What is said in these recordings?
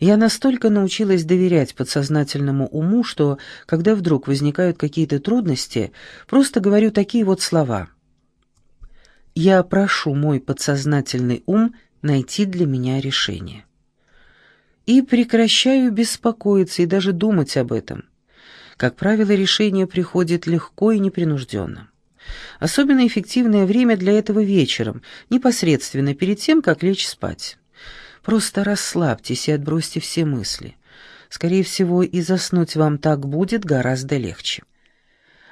Я настолько научилась доверять подсознательному уму, что, когда вдруг возникают какие-то трудности, просто говорю такие вот слова. «Я прошу мой подсознательный ум найти для меня решение». И прекращаю беспокоиться и даже думать об этом. Как правило, решение приходит легко и непринужденно. Особенно эффективное время для этого вечером, непосредственно перед тем, как лечь спать. Просто расслабьтесь и отбросьте все мысли. Скорее всего, и заснуть вам так будет гораздо легче.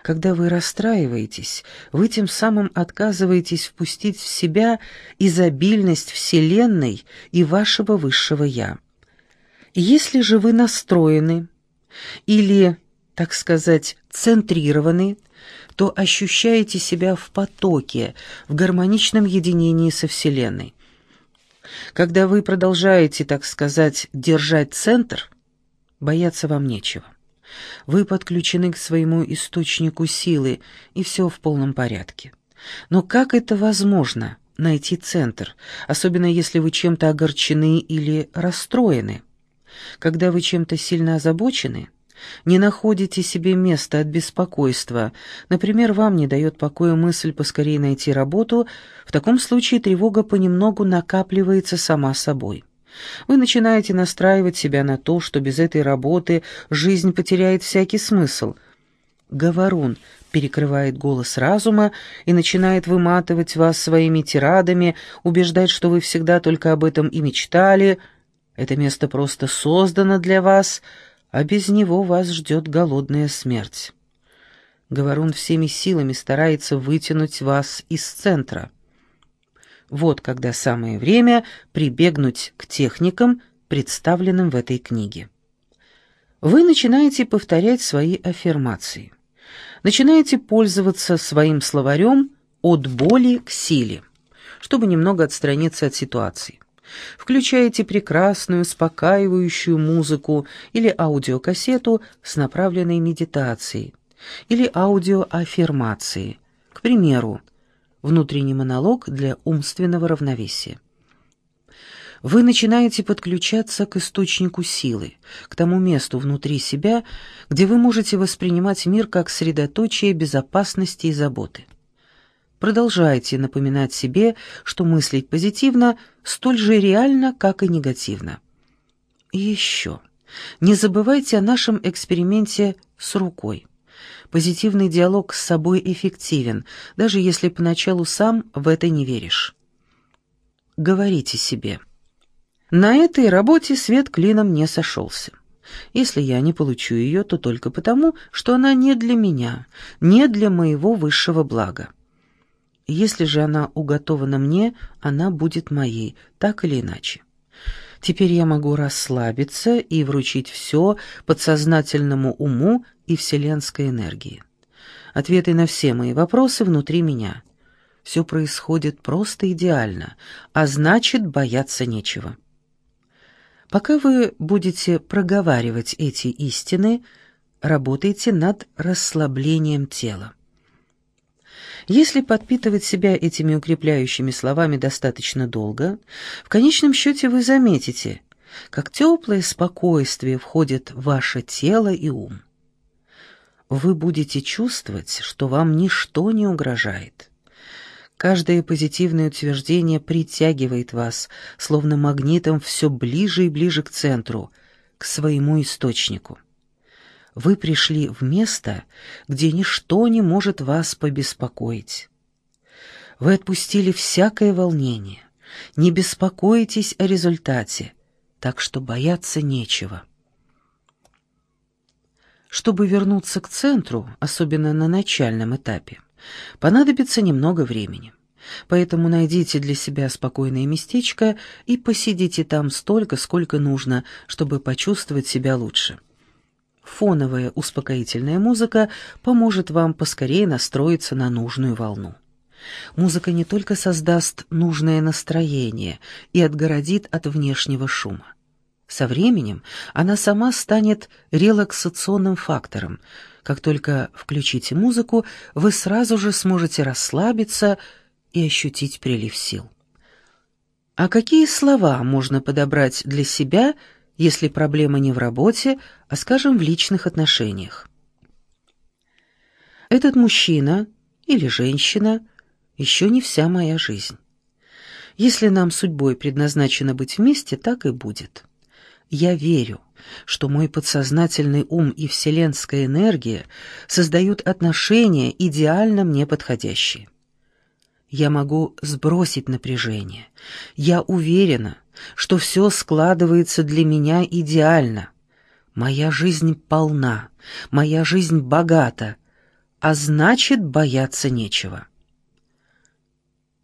Когда вы расстраиваетесь, вы тем самым отказываетесь впустить в себя изобильность Вселенной и вашего высшего «Я». Если же вы настроены или, так сказать, центрированы, то ощущаете себя в потоке, в гармоничном единении со Вселенной. Когда вы продолжаете, так сказать, держать центр, бояться вам нечего. Вы подключены к своему источнику силы, и все в полном порядке. Но как это возможно, найти центр, особенно если вы чем-то огорчены или расстроены? Когда вы чем-то сильно озабочены – не находите себе места от беспокойства, например, вам не дает покоя мысль поскорее найти работу, в таком случае тревога понемногу накапливается сама собой. Вы начинаете настраивать себя на то, что без этой работы жизнь потеряет всякий смысл. Говорун перекрывает голос разума и начинает выматывать вас своими тирадами, убеждать, что вы всегда только об этом и мечтали. Это место просто создано для вас — а без него вас ждет голодная смерть. Говорун всеми силами старается вытянуть вас из центра. Вот когда самое время прибегнуть к техникам, представленным в этой книге. Вы начинаете повторять свои аффирмации. Начинаете пользоваться своим словарем «от боли к силе», чтобы немного отстраниться от ситуации. Включаете прекрасную, успокаивающую музыку или аудиокассету с направленной медитацией, или аудиоаффирмацией, к примеру, внутренний монолог для умственного равновесия. Вы начинаете подключаться к источнику силы, к тому месту внутри себя, где вы можете воспринимать мир как средоточие безопасности и заботы. Продолжайте напоминать себе, что мыслить позитивно столь же реально, как и негативно. И еще. Не забывайте о нашем эксперименте с рукой. Позитивный диалог с собой эффективен, даже если поначалу сам в это не веришь. Говорите себе. На этой работе свет клином не сошелся. Если я не получу ее, то только потому, что она не для меня, не для моего высшего блага. Если же она уготована мне, она будет моей, так или иначе. Теперь я могу расслабиться и вручить все подсознательному уму и вселенской энергии. Ответы на все мои вопросы внутри меня. Все происходит просто идеально, а значит, бояться нечего. Пока вы будете проговаривать эти истины, работайте над расслаблением тела. Если подпитывать себя этими укрепляющими словами достаточно долго, в конечном счете вы заметите, как теплое спокойствие входит в ваше тело и ум. Вы будете чувствовать, что вам ничто не угрожает. Каждое позитивное утверждение притягивает вас, словно магнитом, все ближе и ближе к центру, к своему источнику. Вы пришли в место, где ничто не может вас побеспокоить. Вы отпустили всякое волнение, не беспокойтесь о результате, так что бояться нечего. Чтобы вернуться к центру, особенно на начальном этапе, понадобится немного времени. Поэтому найдите для себя спокойное местечко и посидите там столько, сколько нужно, чтобы почувствовать себя лучше. Фоновая успокоительная музыка поможет вам поскорее настроиться на нужную волну. Музыка не только создаст нужное настроение и отгородит от внешнего шума. Со временем она сама станет релаксационным фактором. Как только включите музыку, вы сразу же сможете расслабиться и ощутить прилив сил. А какие слова можно подобрать для себя если проблема не в работе, а, скажем, в личных отношениях. Этот мужчина или женщина еще не вся моя жизнь. Если нам судьбой предназначено быть вместе, так и будет. Я верю, что мой подсознательный ум и вселенская энергия создают отношения, идеально мне подходящие. Я могу сбросить напряжение. Я уверена, что все складывается для меня идеально. Моя жизнь полна, моя жизнь богата, а значит, бояться нечего.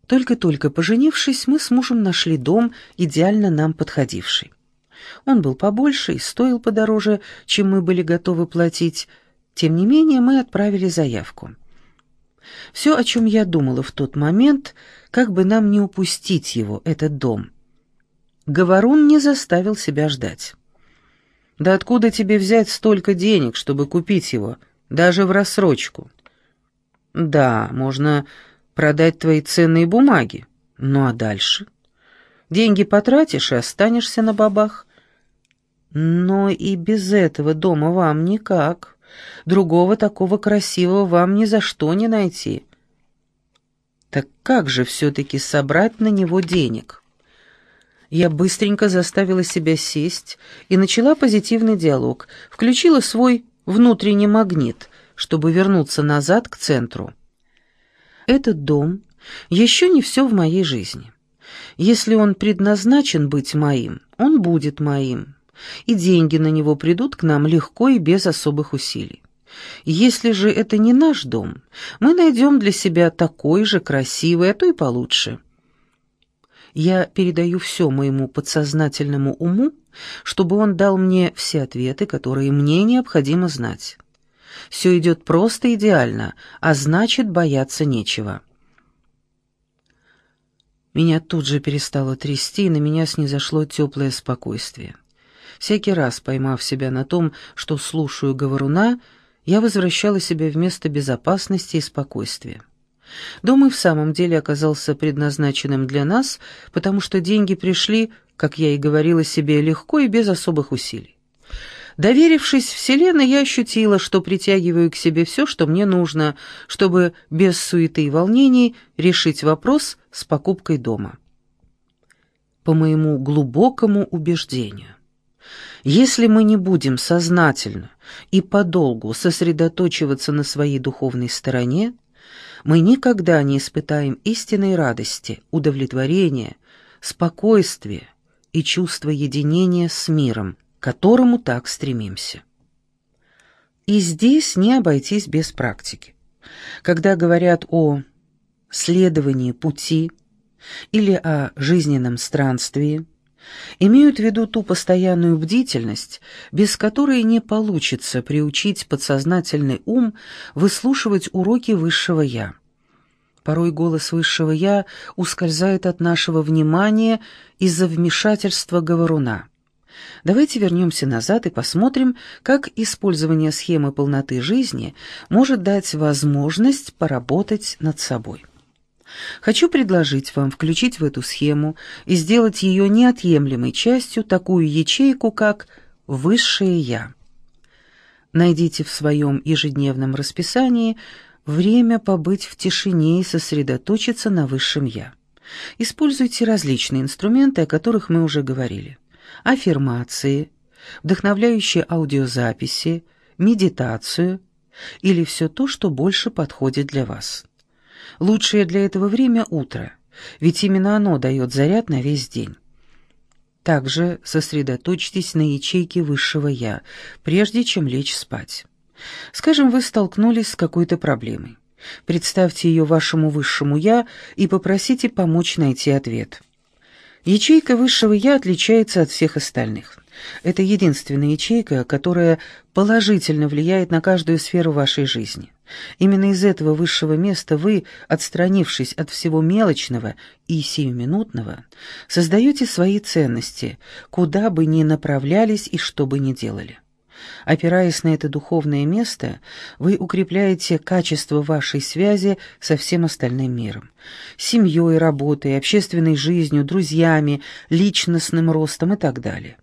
Только-только поженившись, мы с мужем нашли дом, идеально нам подходивший. Он был побольше и стоил подороже, чем мы были готовы платить. Тем не менее, мы отправили заявку. Все, о чем я думала в тот момент, как бы нам не упустить его, этот дом. Говорун не заставил себя ждать. «Да откуда тебе взять столько денег, чтобы купить его, даже в рассрочку?» «Да, можно продать твои ценные бумаги. Ну а дальше? Деньги потратишь и останешься на бабах. Но и без этого дома вам никак. Другого такого красивого вам ни за что не найти. Так как же все-таки собрать на него денег? Я быстренько заставила себя сесть и начала позитивный диалог, включила свой внутренний магнит, чтобы вернуться назад к центру. Этот дом еще не все в моей жизни. Если он предназначен быть моим, он будет моим и деньги на него придут к нам легко и без особых усилий. Если же это не наш дом, мы найдем для себя такой же красивый, а то и получше. Я передаю все моему подсознательному уму, чтобы он дал мне все ответы, которые мне необходимо знать. Все идет просто идеально, а значит, бояться нечего. Меня тут же перестало трясти, и на меня снизошло теплое спокойствие. Всякий раз, поймав себя на том, что слушаю говоруна, я возвращала себя в место безопасности и спокойствия. Дом и в самом деле оказался предназначенным для нас, потому что деньги пришли, как я и говорила себе, легко и без особых усилий. Доверившись Вселенной, я ощутила, что притягиваю к себе все, что мне нужно, чтобы без суеты и волнений решить вопрос с покупкой дома. По моему глубокому убеждению, если мы не будем сознательно и подолгу сосредоточиваться на своей духовной стороне, мы никогда не испытаем истинной радости, удовлетворения, спокойствия и чувства единения с миром, к которому так стремимся. И здесь не обойтись без практики. Когда говорят о следовании пути или о жизненном странствии, имеют в виду ту постоянную бдительность, без которой не получится приучить подсознательный ум выслушивать уроки высшего «я». Порой голос высшего «я» ускользает от нашего внимания из-за вмешательства говоруна. Давайте вернемся назад и посмотрим, как использование схемы полноты жизни может дать возможность поработать над собой. Хочу предложить вам включить в эту схему и сделать ее неотъемлемой частью такую ячейку, как «Высшее Я». Найдите в своем ежедневном расписании время побыть в тишине и сосредоточиться на Высшем Я. Используйте различные инструменты, о которых мы уже говорили. Аффирмации, вдохновляющие аудиозаписи, медитацию или все то, что больше подходит для вас. Лучшее для этого время – утро, ведь именно оно дает заряд на весь день. Также сосредоточьтесь на ячейке высшего «я», прежде чем лечь спать. Скажем, вы столкнулись с какой-то проблемой. Представьте ее вашему высшему «я» и попросите помочь найти ответ. Ячейка высшего «я» отличается от всех остальных. Это единственная ячейка, которая положительно влияет на каждую сферу вашей жизни. Именно из этого высшего места вы, отстранившись от всего мелочного и сиюминутного, создаете свои ценности, куда бы ни направлялись и что бы ни делали. Опираясь на это духовное место, вы укрепляете качество вашей связи со всем остальным миром. Семьей, работой, общественной жизнью, друзьями, личностным ростом и так далее.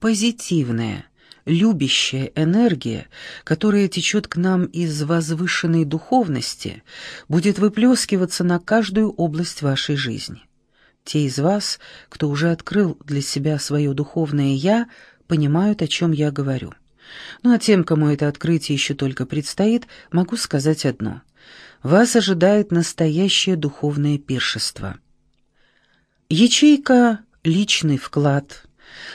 позитивная, любящая энергия, которая течет к нам из возвышенной духовности, будет выплескиваться на каждую область вашей жизни. Те из вас, кто уже открыл для себя свое духовное «я», понимают, о чем я говорю. Ну а тем, кому это открытие еще только предстоит, могу сказать одно. Вас ожидает настоящее духовное пиршество. Ячейка «Личный вклад»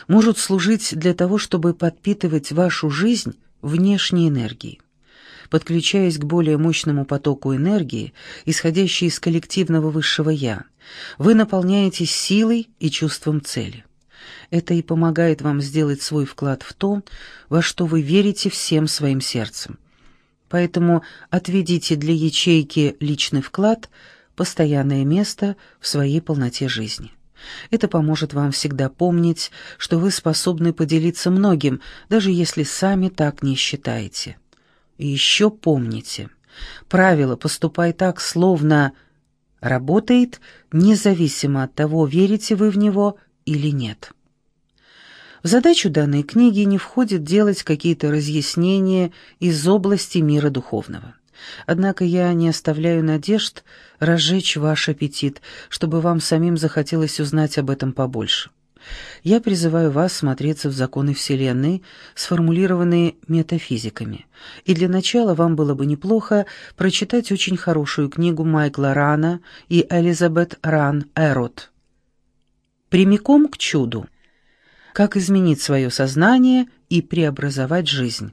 может служить для того, чтобы подпитывать вашу жизнь внешней энергией. Подключаясь к более мощному потоку энергии, исходящей из коллективного высшего «я», вы наполняетесь силой и чувством цели. Это и помогает вам сделать свой вклад в то, во что вы верите всем своим сердцем. Поэтому отведите для ячейки личный вклад постоянное место в своей полноте жизни. Это поможет вам всегда помнить, что вы способны поделиться многим, даже если сами так не считаете. И еще помните, правило «поступай так, словно...» работает независимо от того, верите вы в него или нет. В задачу данной книги не входит делать какие-то разъяснения из области мира духовного. Однако я не оставляю надежд разжечь ваш аппетит, чтобы вам самим захотелось узнать об этом побольше. Я призываю вас смотреться в законы Вселенной, сформулированные метафизиками. И для начала вам было бы неплохо прочитать очень хорошую книгу Майкла Рана и Элизабет Ран «Эрот». Прямиком к чуду как изменить свое сознание и преобразовать жизнь.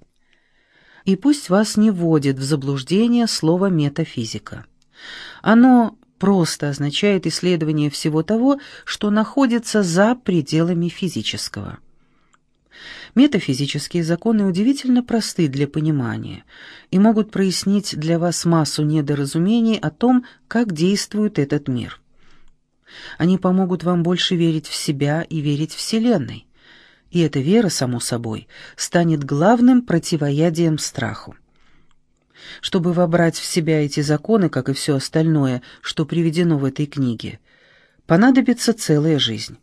И пусть вас не вводит в заблуждение слово «метафизика». Оно просто означает исследование всего того, что находится за пределами физического. Метафизические законы удивительно просты для понимания и могут прояснить для вас массу недоразумений о том, как действует этот мир. Они помогут вам больше верить в себя и верить Вселенной и эта вера, само собой, станет главным противоядием страху. Чтобы вобрать в себя эти законы, как и все остальное, что приведено в этой книге, понадобится целая жизнь.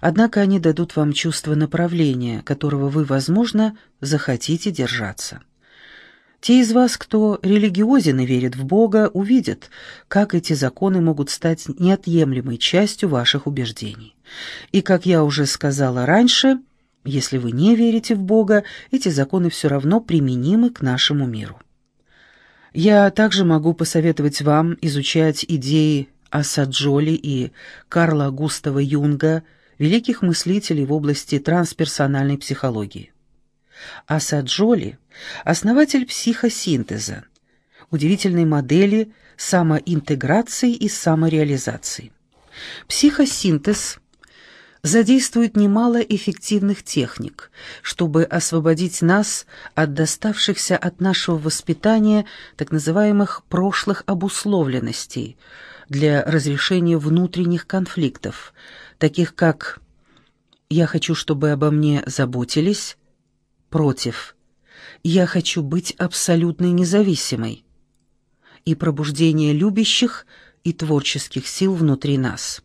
Однако они дадут вам чувство направления, которого вы, возможно, захотите держаться. Те из вас, кто религиозен и верит в Бога, увидят, как эти законы могут стать неотъемлемой частью ваших убеждений. И, как я уже сказала раньше, если вы не верите в Бога, эти законы все равно применимы к нашему миру. Я также могу посоветовать вам изучать идеи Асаджоли и Карла Густава Юнга, великих мыслителей в области трансперсональной психологии. Асаджоли – основатель психосинтеза, удивительной модели самоинтеграции и самореализации. Психосинтез задействует немало эффективных техник, чтобы освободить нас от доставшихся от нашего воспитания так называемых прошлых обусловленностей для разрешения внутренних конфликтов, таких как «я хочу, чтобы обо мне заботились», против. Я хочу быть абсолютно независимой. И пробуждение любящих и творческих сил внутри нас.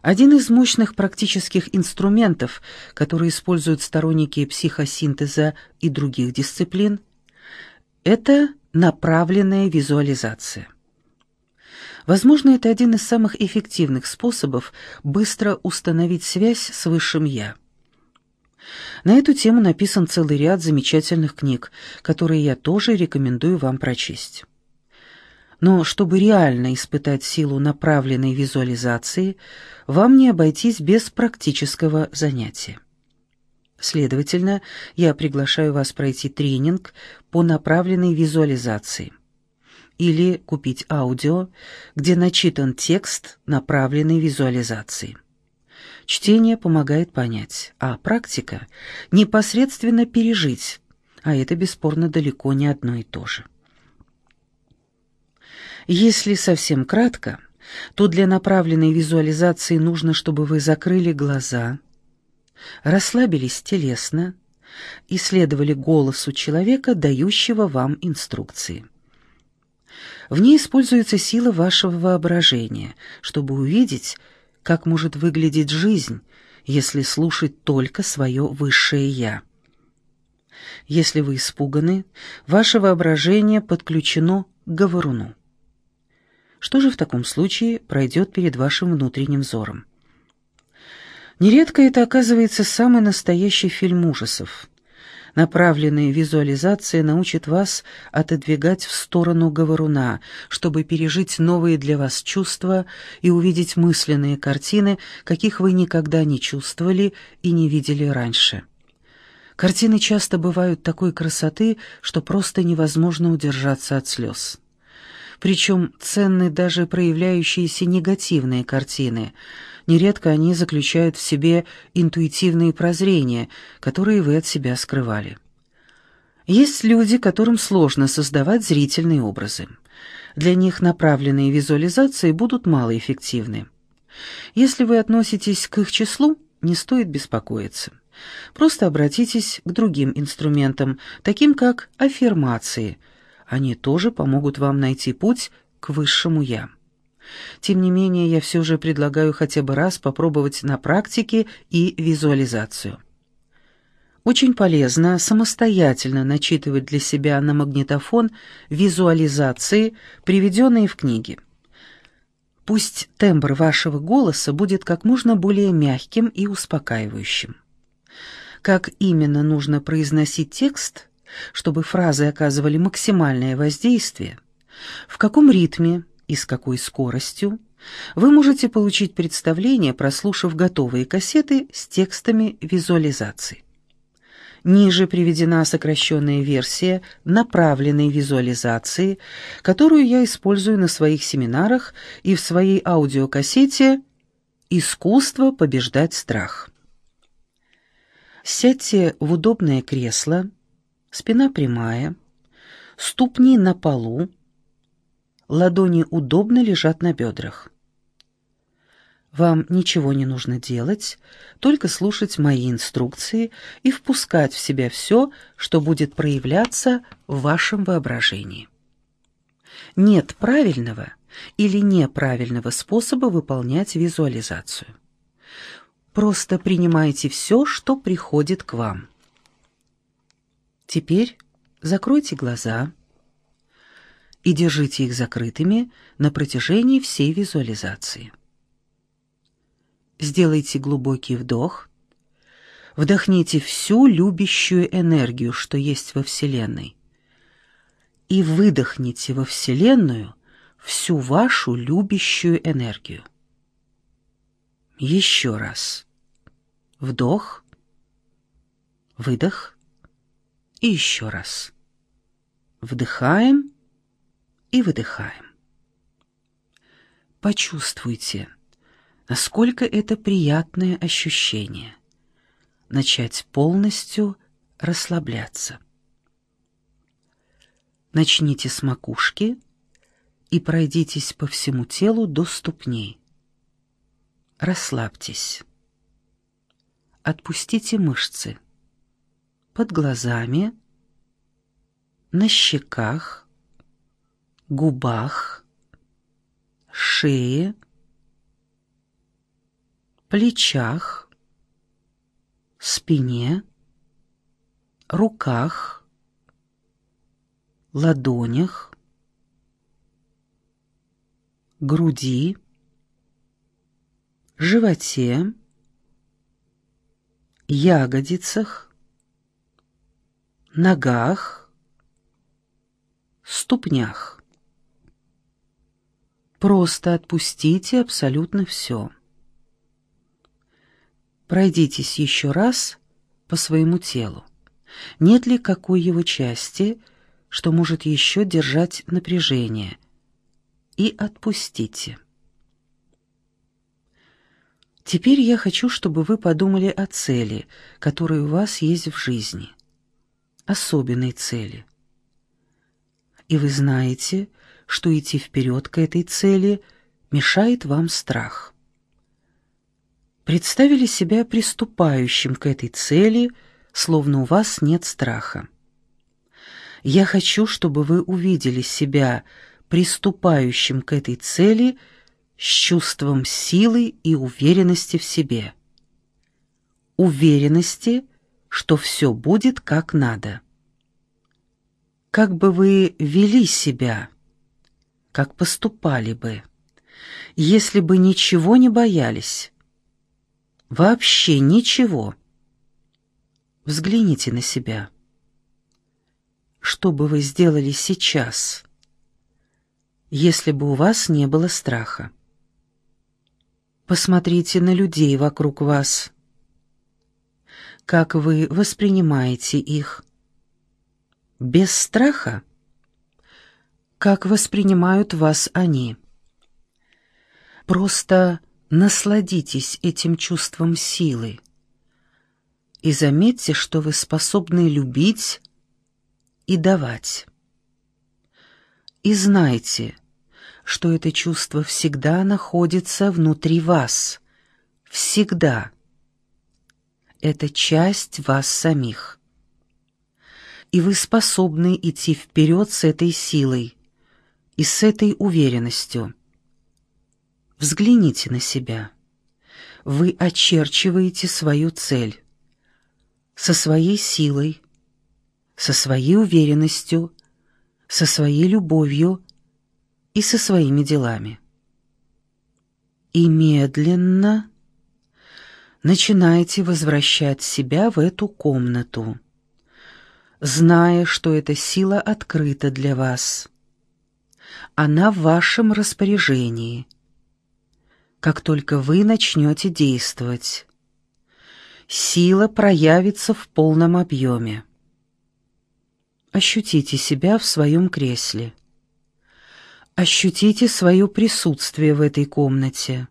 Один из мощных практических инструментов, которые используют сторонники психосинтеза и других дисциплин, это направленная визуализация. Возможно, это один из самых эффективных способов быстро установить связь с Высшим Я. На эту тему написан целый ряд замечательных книг, которые я тоже рекомендую вам прочесть. Но чтобы реально испытать силу направленной визуализации, вам не обойтись без практического занятия. Следовательно, я приглашаю вас пройти тренинг по направленной визуализации или купить аудио, где начитан текст направленной визуализации. Чтение помогает понять, а практика — непосредственно пережить, а это бесспорно далеко не одно и то же. Если совсем кратко, то для направленной визуализации нужно, чтобы вы закрыли глаза, расслабились телесно и следовали голосу человека, дающего вам инструкции. В ней используется сила вашего воображения, чтобы увидеть, как может выглядеть жизнь, если слушать только свое высшее «я». Если вы испуганы, ваше воображение подключено к говоруну. Что же в таком случае пройдет перед вашим внутренним взором? Нередко это оказывается самый настоящий фильм ужасов. Направленные визуализации научат вас отодвигать в сторону говоруна, чтобы пережить новые для вас чувства и увидеть мысленные картины, каких вы никогда не чувствовали и не видели раньше. Картины часто бывают такой красоты, что просто невозможно удержаться от слез. Причем ценны даже проявляющиеся негативные картины – Нередко они заключают в себе интуитивные прозрения, которые вы от себя скрывали. Есть люди, которым сложно создавать зрительные образы. Для них направленные визуализации будут малоэффективны. Если вы относитесь к их числу, не стоит беспокоиться. Просто обратитесь к другим инструментам, таким как аффирмации. Они тоже помогут вам найти путь к высшему «я». Тем не менее, я все же предлагаю хотя бы раз попробовать на практике и визуализацию. Очень полезно самостоятельно начитывать для себя на магнитофон визуализации, приведенные в книге. Пусть тембр вашего голоса будет как можно более мягким и успокаивающим. Как именно нужно произносить текст, чтобы фразы оказывали максимальное воздействие, в каком ритме, и с какой скоростью, вы можете получить представление, прослушав готовые кассеты с текстами визуализаций. Ниже приведена сокращенная версия направленной визуализации, которую я использую на своих семинарах и в своей аудиокассете «Искусство побеждать страх». Сядьте в удобное кресло, спина прямая, ступни на полу, ладони удобно лежат на бедрах. Вам ничего не нужно делать, только слушать мои инструкции и впускать в себя все, что будет проявляться в вашем воображении. Нет правильного или неправильного способа выполнять визуализацию. Просто принимайте все, что приходит к вам. Теперь закройте глаза и держите их закрытыми на протяжении всей визуализации. Сделайте глубокий вдох. Вдохните всю любящую энергию, что есть во Вселенной. И выдохните во Вселенную всю вашу любящую энергию. Еще раз. Вдох. Выдох. И еще раз. Вдыхаем и выдыхаем. Почувствуйте, насколько это приятное ощущение. Начать полностью расслабляться. Начните с макушки и пройдитесь по всему телу до ступней. Расслабьтесь. Отпустите мышцы под глазами, на щеках, губах, шее, плечах, спине, руках, ладонях, груди, животе, ягодицах, ногах, ступнях. Просто отпустите абсолютно все. Пройдитесь еще раз по своему телу. Нет ли какой его части, что может еще держать напряжение? И отпустите. Теперь я хочу, чтобы вы подумали о цели, которая у вас есть в жизни. Особенной цели. И вы знаете, что идти вперед к этой цели мешает вам страх. Представили себя приступающим к этой цели, словно у вас нет страха. Я хочу, чтобы вы увидели себя приступающим к этой цели с чувством силы и уверенности в себе. уверенности, что все будет как надо. Как бы вы вели себя, как поступали бы, если бы ничего не боялись? Вообще ничего. Взгляните на себя. Что бы вы сделали сейчас, если бы у вас не было страха? Посмотрите на людей вокруг вас. Как вы воспринимаете их? Без страха? Как воспринимают вас они? Просто насладитесь этим чувством силы и заметьте, что вы способны любить и давать. И знайте, что это чувство всегда находится внутри вас. Всегда. Это часть вас самих. И вы способны идти вперед с этой силой и с этой уверенностью. Взгляните на себя. Вы очерчиваете свою цель. Со своей силой, со своей уверенностью, со своей любовью и со своими делами. И медленно начинаете возвращать себя в эту комнату, зная, что эта сила открыта для вас. Она в вашем распоряжении. Как только вы начнете действовать, сила проявится в полном объеме. Ощутите себя в своем кресле. Ощутите свое присутствие в этой комнате.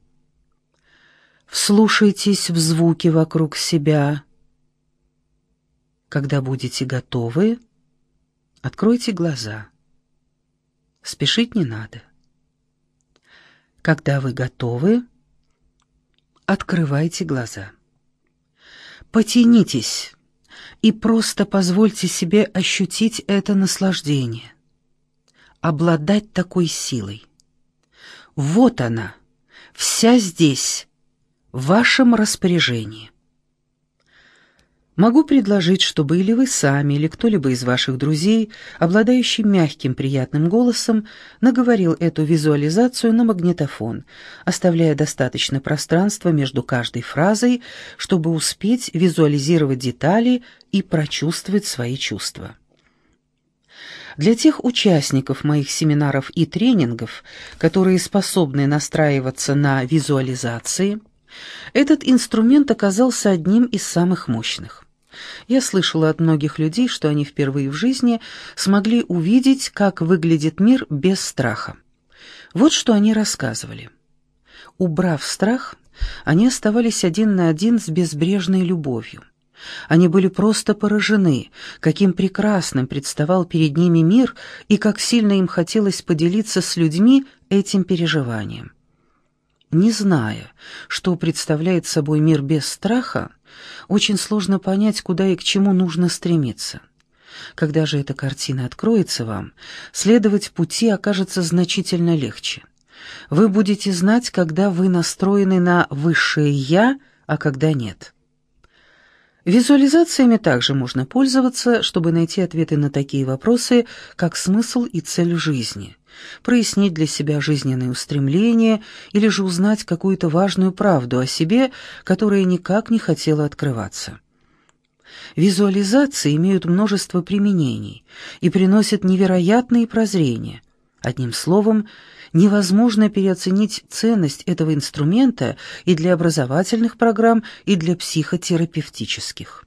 Вслушайтесь в звуки вокруг себя. Когда будете готовы, откройте глаза. Спешить не надо. Когда вы готовы, открывайте глаза. Потянитесь и просто позвольте себе ощутить это наслаждение обладать такой силой. Вот она, вся здесь, в вашем распоряжении. Могу предложить, чтобы или вы сами, или кто-либо из ваших друзей, обладающий мягким приятным голосом, наговорил эту визуализацию на магнитофон, оставляя достаточно пространства между каждой фразой, чтобы успеть визуализировать детали и прочувствовать свои чувства. Для тех участников моих семинаров и тренингов, которые способны настраиваться на визуализации, этот инструмент оказался одним из самых мощных. Я слышала от многих людей, что они впервые в жизни смогли увидеть, как выглядит мир без страха. Вот что они рассказывали. Убрав страх, они оставались один на один с безбрежной любовью. Они были просто поражены, каким прекрасным представал перед ними мир и как сильно им хотелось поделиться с людьми этим переживанием. Не зная, что представляет собой мир без страха, очень сложно понять, куда и к чему нужно стремиться. Когда же эта картина откроется вам, следовать пути окажется значительно легче. Вы будете знать, когда вы настроены на высшее «я», а когда нет. Визуализациями также можно пользоваться, чтобы найти ответы на такие вопросы, как смысл и цель жизни, прояснить для себя жизненные устремления или же узнать какую-то важную правду о себе, которая никак не хотела открываться. Визуализации имеют множество применений и приносят невероятные прозрения. Одним словом, невозможно переоценить ценность этого инструмента и для образовательных программ, и для психотерапевтических.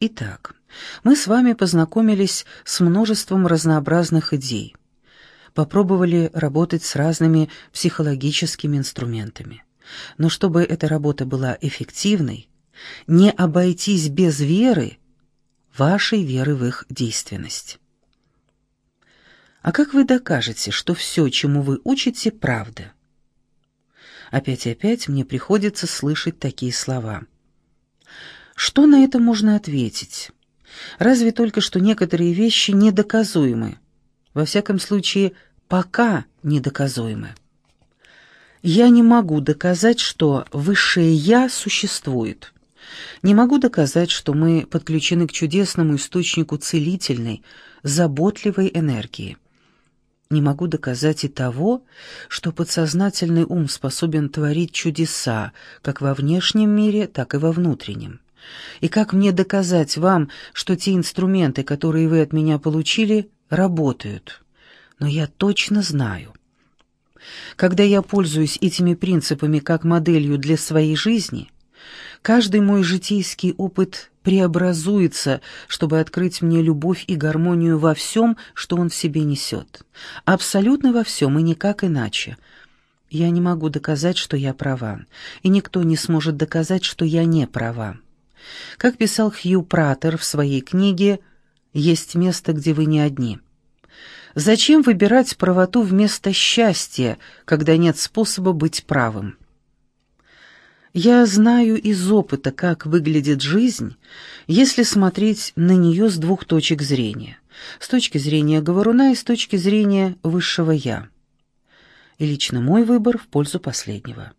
Итак, мы с вами познакомились с множеством разнообразных идей, попробовали работать с разными психологическими инструментами. Но чтобы эта работа была эффективной, не обойтись без веры, вашей веры в их действенность. А как вы докажете, что все, чему вы учите, правда? Опять и опять мне приходится слышать такие слова. Что на это можно ответить? Разве только что некоторые вещи недоказуемы. Во всяком случае, пока недоказуемы. Я не могу доказать, что высшее «я» существует. Не могу доказать, что мы подключены к чудесному источнику целительной, заботливой энергии. Не могу доказать и того, что подсознательный ум способен творить чудеса как во внешнем мире, так и во внутреннем. И как мне доказать вам, что те инструменты, которые вы от меня получили, работают? Но я точно знаю. Когда я пользуюсь этими принципами как моделью для своей жизни, каждый мой житейский опыт преобразуется, чтобы открыть мне любовь и гармонию во всем, что он в себе несет. Абсолютно во всем и никак иначе. Я не могу доказать, что я права, и никто не сможет доказать, что я не права. Как писал Хью Пратер в своей книге «Есть место, где вы не одни». Зачем выбирать правоту вместо счастья, когда нет способа быть правым? Я знаю из опыта, как выглядит жизнь, если смотреть на нее с двух точек зрения. С точки зрения говоруна и с точки зрения высшего «я». И лично мой выбор в пользу последнего.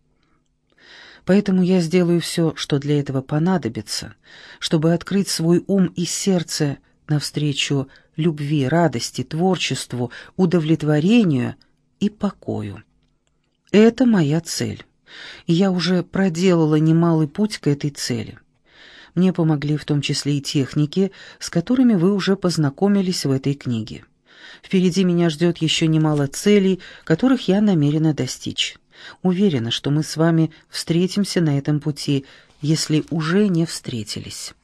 Поэтому я сделаю все, что для этого понадобится, чтобы открыть свой ум и сердце навстречу любви, радости, творчеству, удовлетворению и покою. Это моя цель, я уже проделала немалый путь к этой цели. Мне помогли в том числе и техники, с которыми вы уже познакомились в этой книге. Впереди меня ждет еще немало целей, которых я намерена достичь. Уверена, что мы с вами встретимся на этом пути, если уже не встретились.